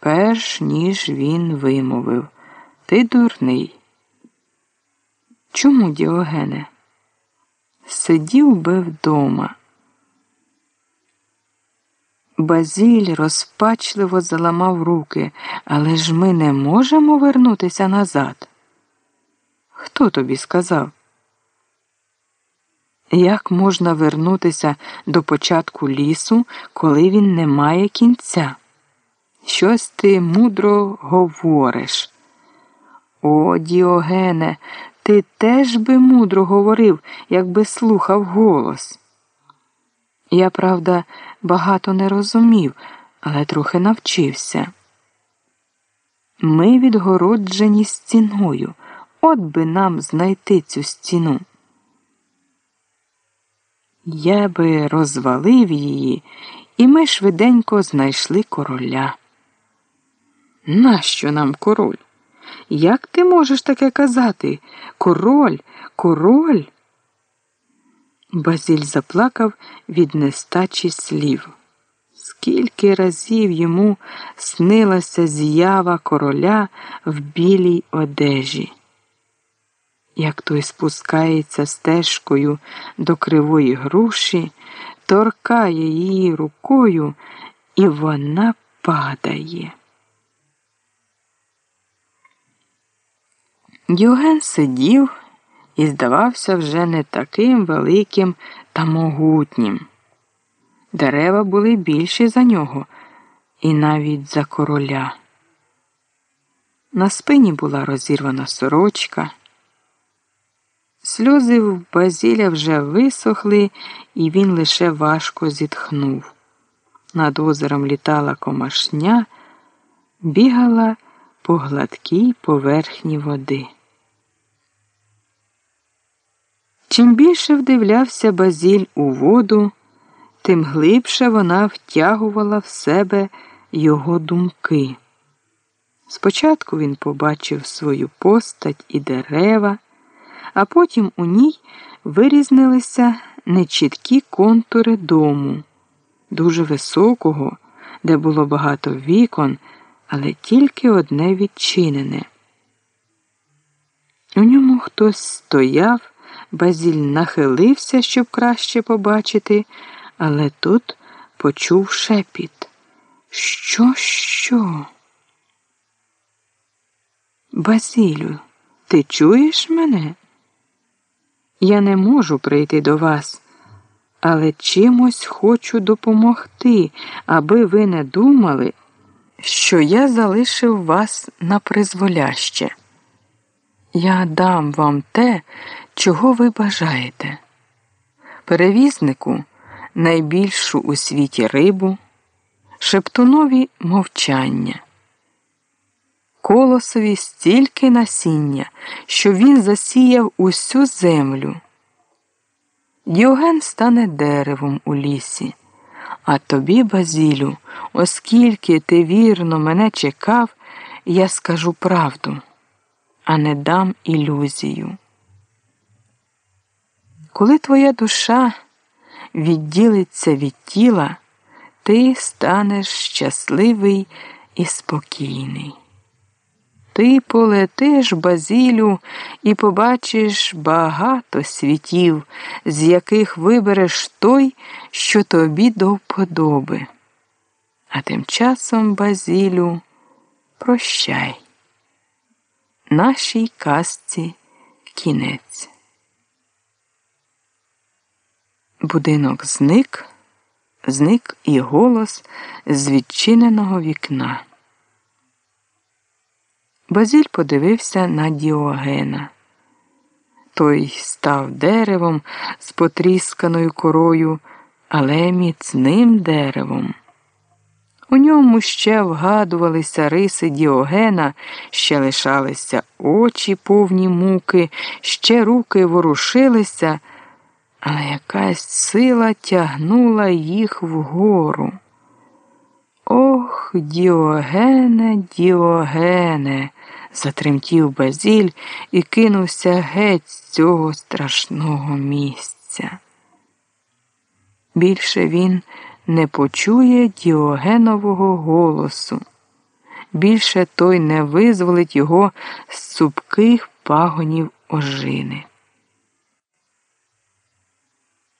перш ніж він вимовив. Ти дурний. Чому, Діогене? Сидів би вдома. Базіль розпачливо заламав руки, але ж ми не можемо вернутися назад. Хто тобі сказав? Як можна вернутися до початку лісу, коли він не має кінця? Щось ти мудро говориш. О, Діогене, ти теж би мудро говорив, якби слухав голос. Я, правда, багато не розумів, але трохи навчився. Ми відгороджені стіною, от би нам знайти цю стіну. Я би розвалив її, і ми швиденько знайшли короля. Нащо нам король? Як ти можеш таке казати? Король, король? Базіль заплакав від нестачі слів. Скільки разів йому снилася з'ява короля в білій одежі, як той спускається стежкою до кривої груші, торкає її рукою, і вона падає. Діоген сидів і здавався вже не таким великим та могутнім. Дерева були більші за нього і навіть за короля. На спині була розірвана сорочка. Сльози в Базіля вже висохли, і він лише важко зітхнув. Над озером літала комашня, бігала по гладкій поверхні води. Чим більше вдивлявся Базіль у воду, тим глибше вона втягувала в себе його думки. Спочатку він побачив свою постать і дерева, а потім у ній вирізнилися нечіткі контури дому, дуже високого, де було багато вікон, але тільки одне відчинене. У ньому хтось стояв. Базіль нахилився, щоб краще побачити, але тут почув шепіт. Що, що? Базілю, ти чуєш мене? Я не можу прийти до вас, але чимось хочу допомогти, аби ви не думали, що я залишив вас на призволяще. Я дам вам те, чого ви бажаєте. Перевізнику найбільшу у світі рибу, шептунові мовчання, колосові стільки насіння, що він засіяв усю землю. Діоген стане деревом у лісі, а тобі, Базілю, оскільки ти вірно мене чекав, я скажу правду а не дам ілюзію. Коли твоя душа відділиться від тіла, ти станеш щасливий і спокійний. Ти полетиш базілю і побачиш багато світів, з яких вибереш той, що тобі до вподоби. А тим часом, базілю, прощай нашій казці кінець. Будинок зник, зник і голос з відчиненого вікна. Базіль подивився на Діогена. Той став деревом з потрісканою корою, але міцним деревом. У ньому ще вгадувалися риси Діогена, ще лишалися очі повні муки, ще руки ворушилися, але якась сила тягнула їх вгору. Ох, Діогене, Діогене, затремтів Базіль і кинувся геть з цього страшного місця. Більше він не почує Діогенового голосу, більше той не визволить його з цупких пагонів ожини.